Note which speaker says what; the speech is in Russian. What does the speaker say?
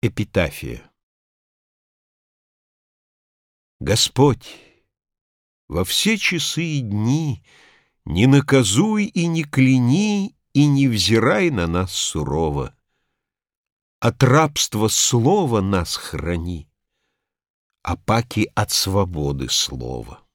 Speaker 1: Эпитафия Господь, во все часы и дни Не наказуй и не кляни, И не взирай на нас сурово. От рабства слова нас храни, А паки от свободы слова.